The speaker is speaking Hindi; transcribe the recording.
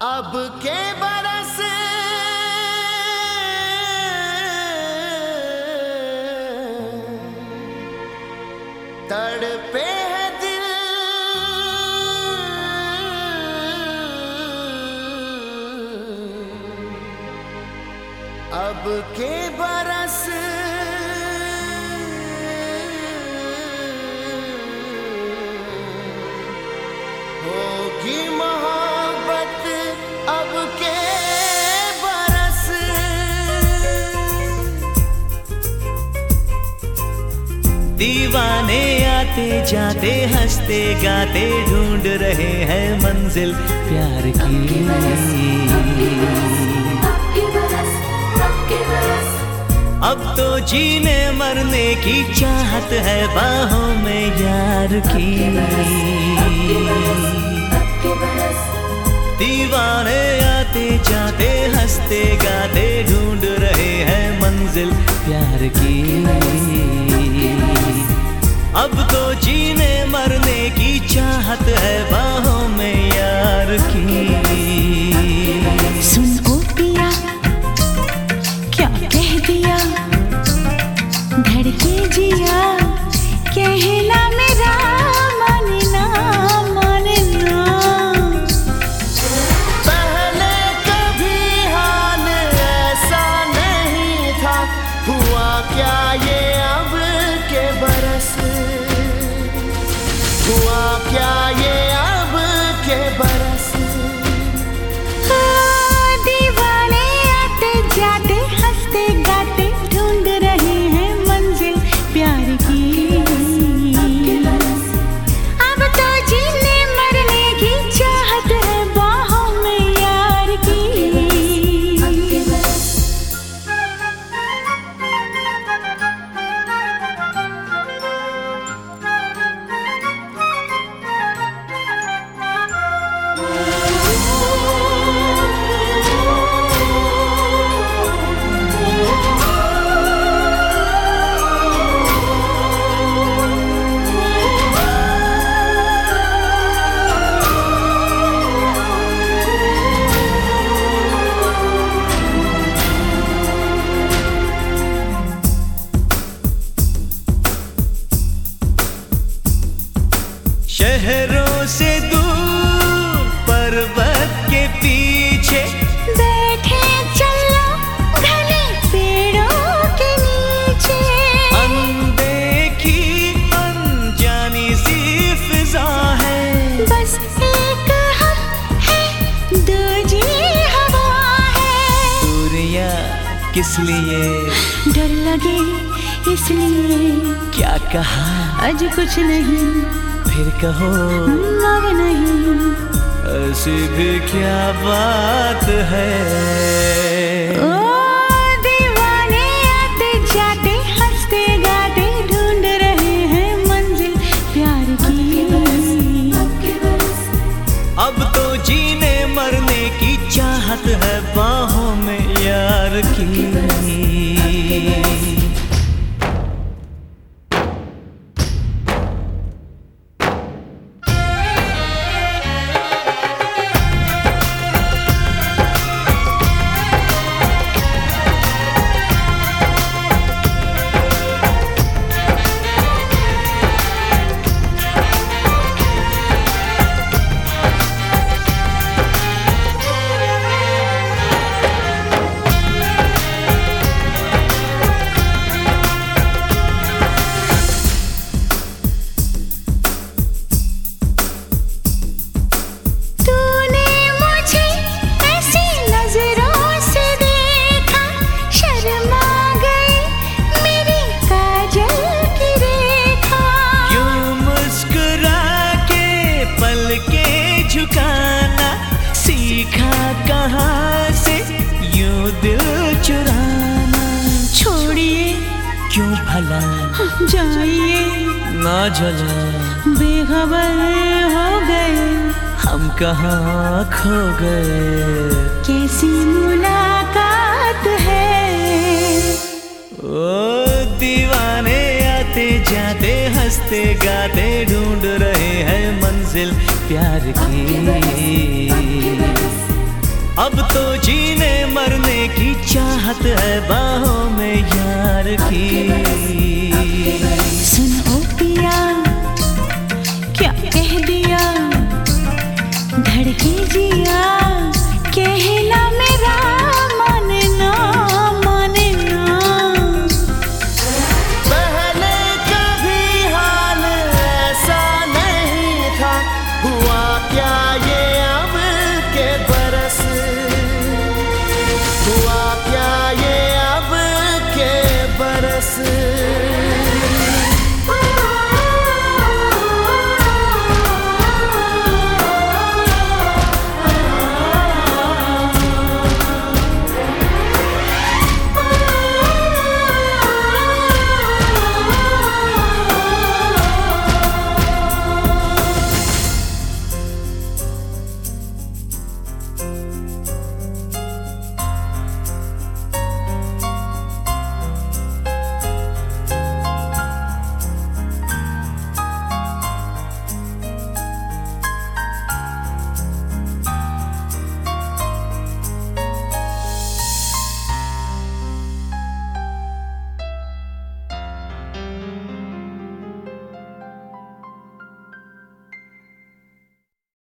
अब के बरस। तड़पे है दिल। अब के बरस। दीवाने आते जाते, हँसते गाते, ढूंढ रहे हैं मंजिल प्यार की अब तो जीने मरने की चाहत है बाहों में यार की। दीवाने आते जाते, हँसते गाते, ढूंढ रहे हैं मंजिल प्यार की। अब तो जीने मरने की चाहत है बाहों में यार की। ये अब के बरस शहरों से दूर पर्वत के पीछे। बैठे चलो घने पेड़ों के नीचे। अनदेखी अनजानी सी फिजा है। बस एक हम है दूजी हवा है। दूरियाँ किस लिए? डर लगे इसलिए। क्या कहा? आज कुछ नहीं। फिर कहो। अब नहीं। ऐसी भी क्या बात है? ओ दीवाने आते जाते हँसते गाते ढूंढ रहे हैं मंजिल प्यार की। अब तो जीने मरने की चाहत है बाहों में यार की। दिल चुराना। छोड़िए। क्यों भला जाइए। ना जला। बेखबर हो गए। हम कहाँ खो गए। कैसी मुलाकात है? ओ दीवाने आते जाते हँसते गाते ढूंढ रहे हैं मंजिल प्यार की। अब तो जीने मरने की चाहत है बाहों में यार की। सुन पिया, क्या कह दिया? धड़की कहना 思。